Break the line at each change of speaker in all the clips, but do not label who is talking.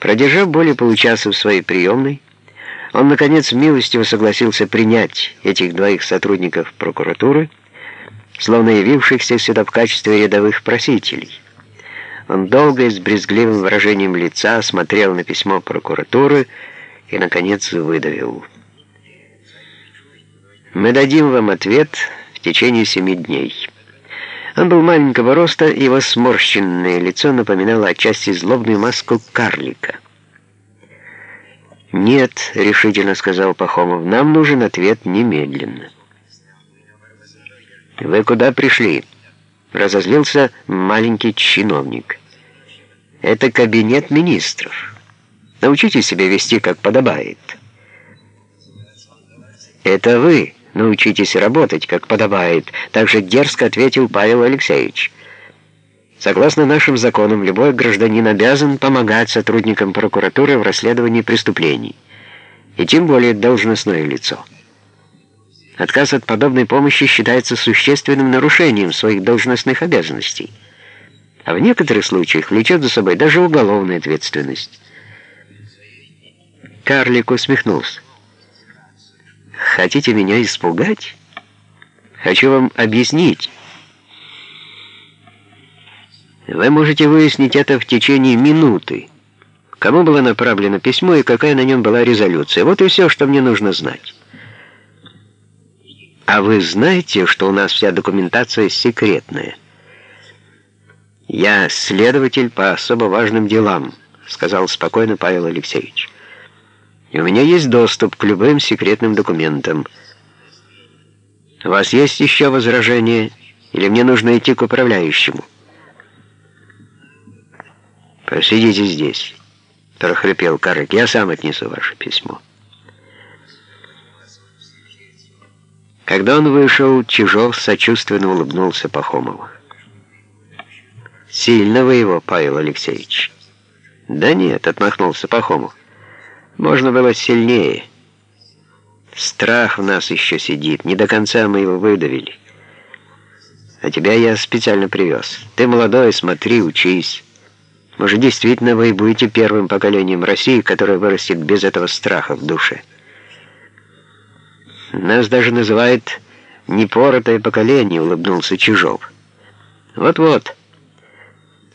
Продержав более получаса в своей приемной, он, наконец, милостиво согласился принять этих двоих сотрудников прокуратуры, словно явившихся сюда в качестве рядовых просителей. Он долго и с брезгливым выражением лица смотрел на письмо прокуратуры и, наконец, выдавил. «Мы дадим вам ответ в течение семи дней». Он был маленького роста, его сморщенное лицо напоминало отчасти злобную маску карлика. «Нет», — решительно сказал Пахомов, — «нам нужен ответ немедленно». «Вы куда пришли?» — разозлился маленький чиновник. «Это кабинет министров. Научите себя вести, как подобает». «Это вы научитесь работать, как подобает», — также дерзко ответил Павел Алексеевич. Согласно нашим законам, любой гражданин обязан помогать сотрудникам прокуратуры в расследовании преступлений, и тем более должностное лицо. Отказ от подобной помощи считается существенным нарушением своих должностных обязанностей, а в некоторых случаях влечет за собой даже уголовную ответственность. Карлик усмехнулся. «Хотите меня испугать? Хочу вам объяснить». Вы можете выяснить это в течение минуты. Кому было направлено письмо и какая на нем была резолюция. Вот и все, что мне нужно знать. А вы знаете, что у нас вся документация секретная? Я следователь по особо важным делам, сказал спокойно Павел Алексеевич. И у меня есть доступ к любым секретным документам. У вас есть еще возражения, или мне нужно идти к управляющему? «Посидите здесь», — прохрипел Карык. «Я сам отнесу ваше письмо». Когда он вышел, Чижов сочувственно улыбнулся Пахомову. «Сильно вы его, Павел Алексеевич?» «Да нет», — отмахнулся Пахомов. «Можно было сильнее. Страх в нас еще сидит. Не до конца мы его выдавили. А тебя я специально привез. Ты молодой, смотри, учись». Может, действительно вы будете первым поколением России, которое вырастет без этого страха в душе. Нас даже называют «непоротое поколение», — улыбнулся Чижов. Вот-вот.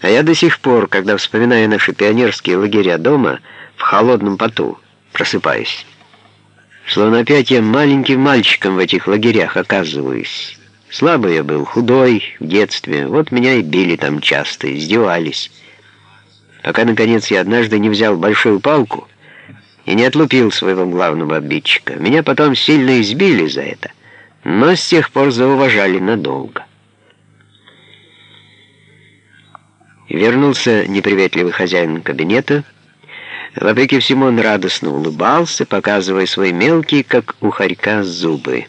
А я до сих пор, когда вспоминаю наши пионерские лагеря дома, в холодном поту, просыпаюсь. Словно опять я маленьким мальчиком в этих лагерях оказываюсь. Слабый я был, худой в детстве, вот меня и били там часто, издевались пока, наконец, я однажды не взял большую палку и не отлупил своего главного обидчика. Меня потом сильно избили за это, но с тех пор зауважали надолго. Вернулся неприветливый хозяин кабинета. Вопреки всему он радостно улыбался, показывая свои мелкие, как у хорька, зубы.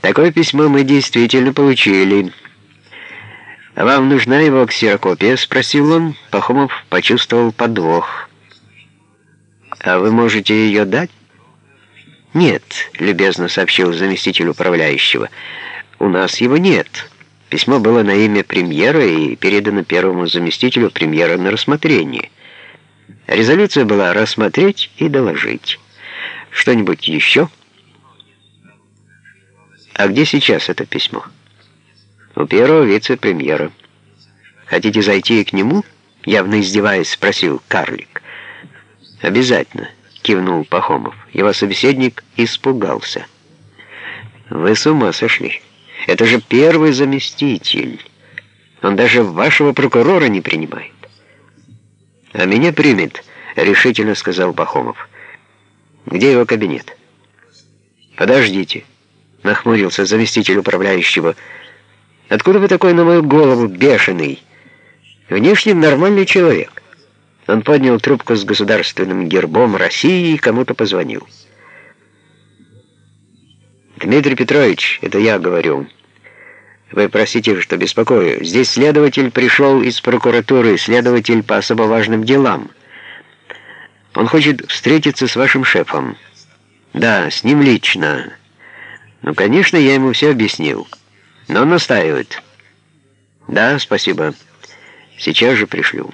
Такое письмо мы действительно получили. «Вам нужна его ксерокопия?» — спросил он. Пахомов почувствовал подвох. «А вы можете ее дать?» «Нет», — любезно сообщил заместитель управляющего. «У нас его нет. Письмо было на имя премьера и передано первому заместителю премьера на рассмотрение. Резолюция была рассмотреть и доложить. Что-нибудь еще?» «А где сейчас это письмо?» у первого вице-премьера. Хотите зайти к нему?» Явно издеваясь, спросил карлик. «Обязательно», — кивнул Пахомов. Его собеседник испугался. «Вы с ума сошли. Это же первый заместитель. Он даже вашего прокурора не принимает». «А меня примет», — решительно сказал Пахомов. «Где его кабинет?» «Подождите», — нахмурился заместитель управляющего, — Откуда вы такой на мою голову бешеный? Внешне нормальный человек. Он поднял трубку с государственным гербом России и кому-то позвонил. «Дмитрий Петрович, это я говорю. Вы простите, что беспокою. Здесь следователь пришел из прокуратуры, следователь по особо важным делам. Он хочет встретиться с вашим шефом. Да, с ним лично. Ну, конечно, я ему все объяснил». Но настаивает. Да, спасибо. Сейчас же пришлю.